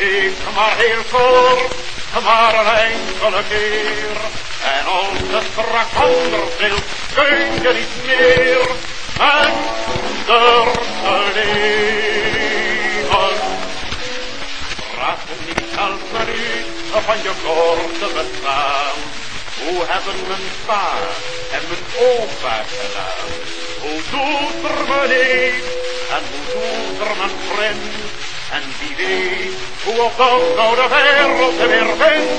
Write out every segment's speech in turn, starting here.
leeft maar heel kort, maar een enkele keer. En als het straks anders wil, kun je niet meer zonder te leven. Vraag niet u van je korte bestaan. Hoe hebben mijn pa en mijn opa gedaan? Hoe doet er mijn neef en hoe doet er mijn vriend? En wie weet hoe op nou de wereld weer vindt?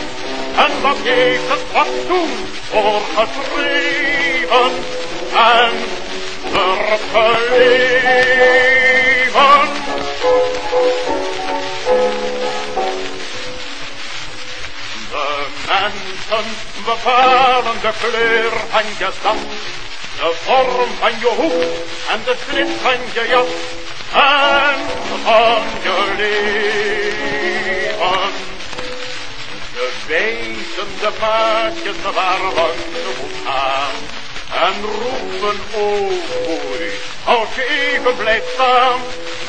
En wat het wat toen voor geschreven en vergeleven? De mensen bepalen de kleur van je zand, de vorm van je hoek en de snit van je jas en van je leven. De paadjes waar langs je moet gaan en roepen oei als je even blijft staan.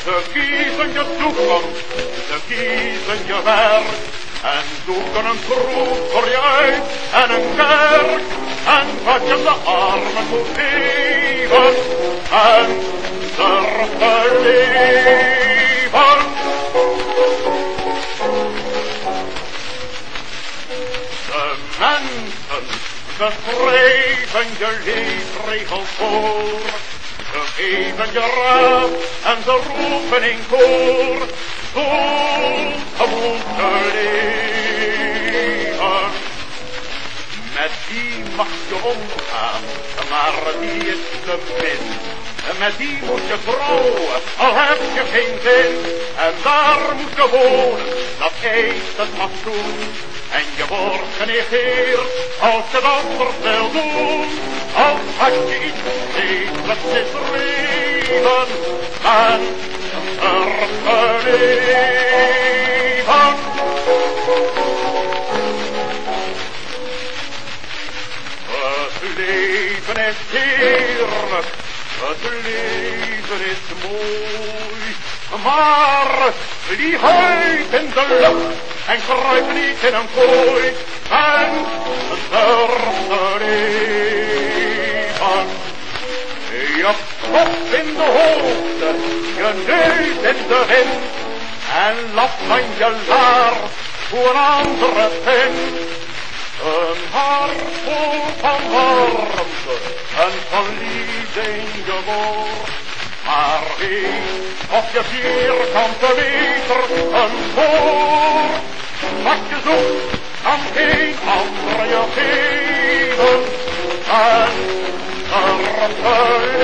Ze kiezen je toekomst, ze kiezen je werk en zoeken een kroeg voor je uit en een kerk en wat je de armen moet geven en durven leven. De mensen, ze schrijven je leefregels voor. Ze geven je raad en ze roepen in koor. Zo gewoon leven. Met die mag je omgaan, maar die is te min. Met die moet je trouwen, al heb je geen zin. En daar moet je wonen, dat eist het fatsoen. En je wordt genegeerd als je dat wil doen. Als had je iets is leven en vergeleven. Het leven is heerlijk, het leven is mooi. Maar vlieg uit in de lucht en kruip niet in een kooi. En durf te leven. Je in de hoogte, je neus in de wind. En lach van je laar voor andere vindt. Een hart vol van warmte en van liefde je woord. Maar weet of je vierkante meter een woord. Wat je zoekt, kan geen andere je geven. En er.